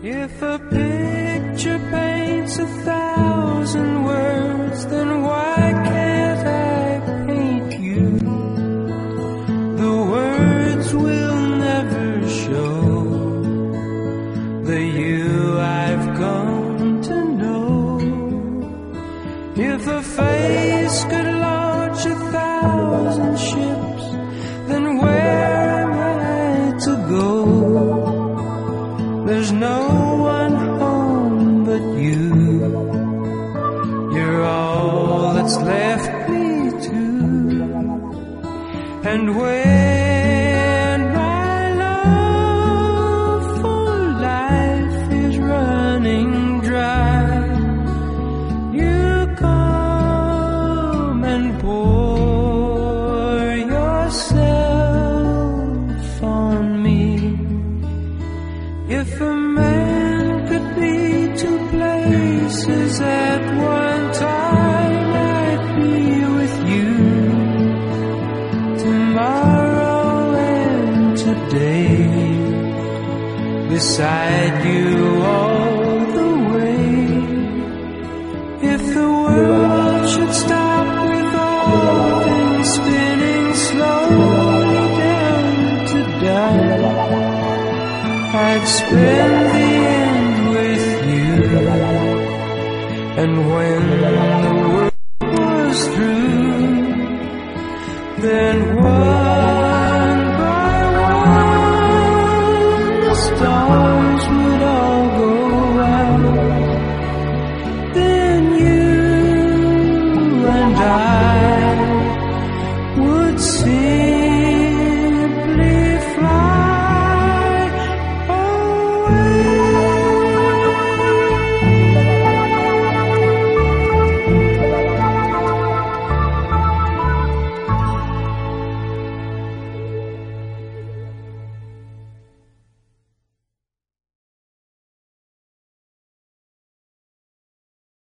If a picture paints a thousand words, words will never show the you I've come to know. If a face could launch a thousand ships, then where am I to go? There's no one home but you. You're all that's left me to. And when If a man could be two places at one time, I'd be with you tomorrow and today, beside you all the way. If the world spend the end with you. And when the world was through, then one by one the stars would all go out. Then you and I would see.